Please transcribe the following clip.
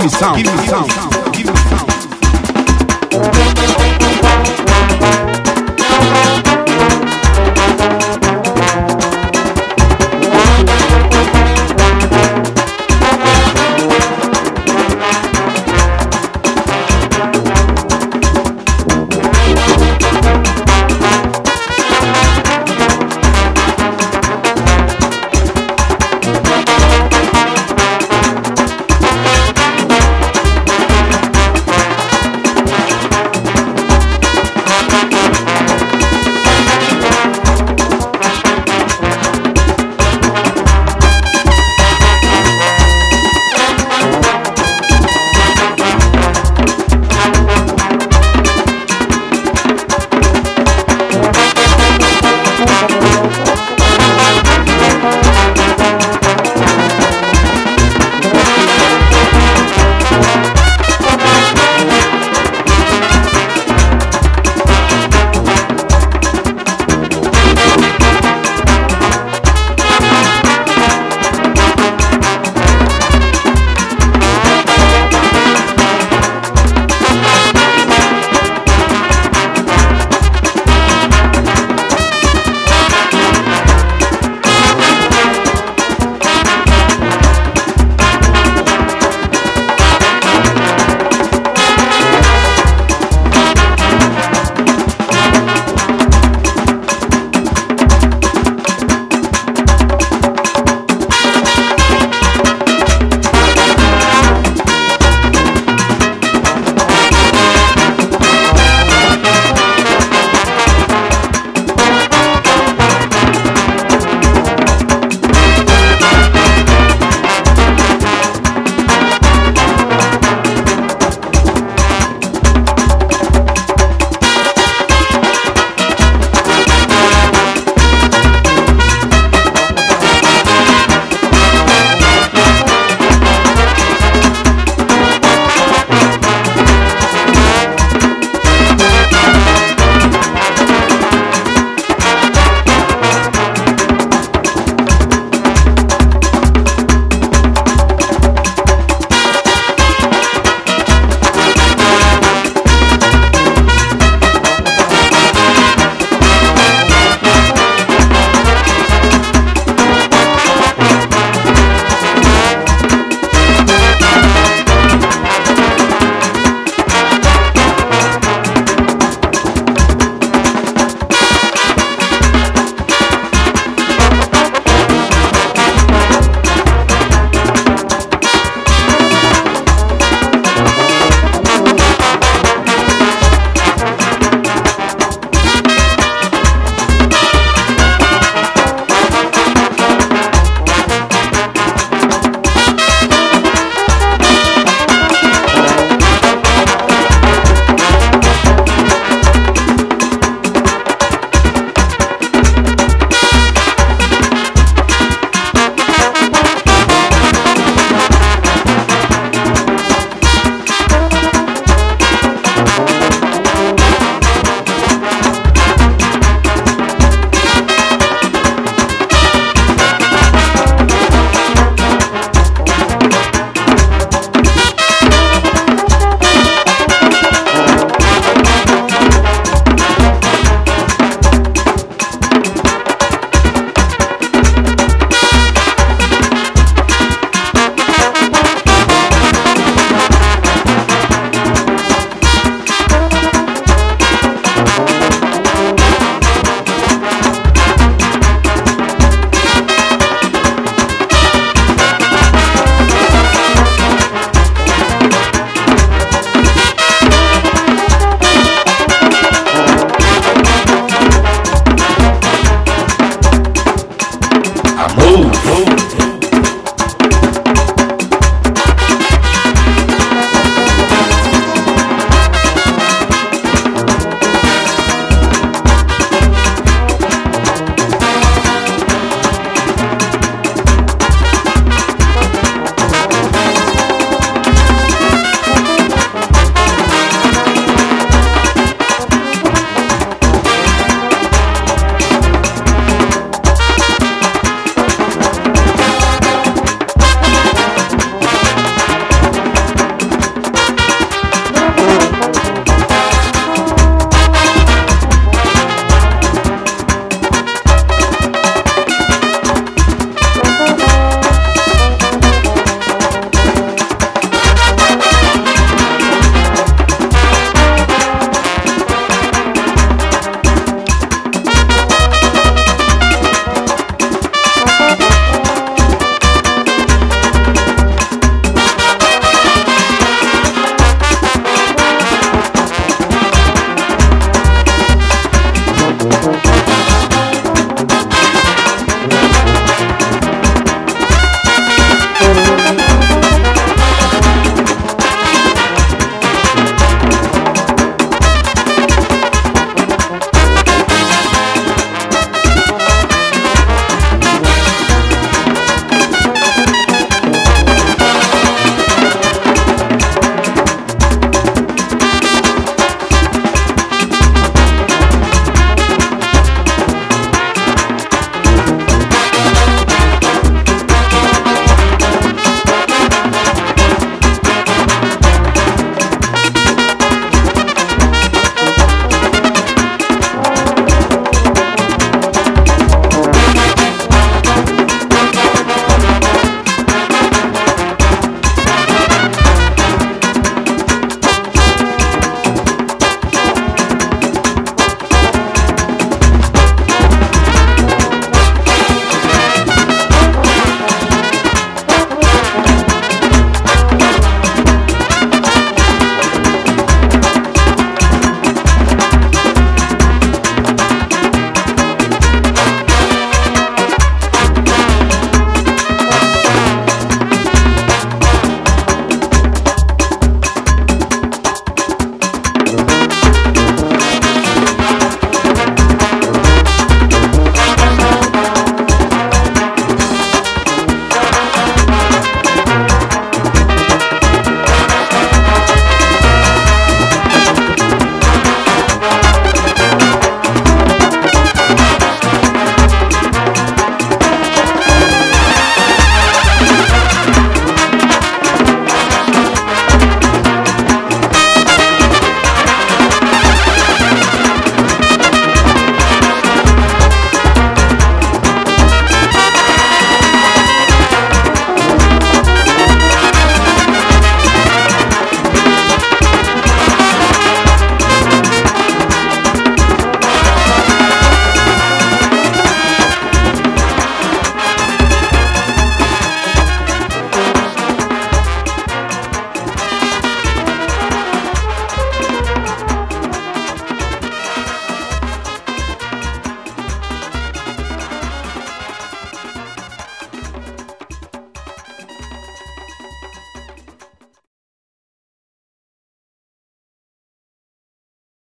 Give me sound. Give me sound.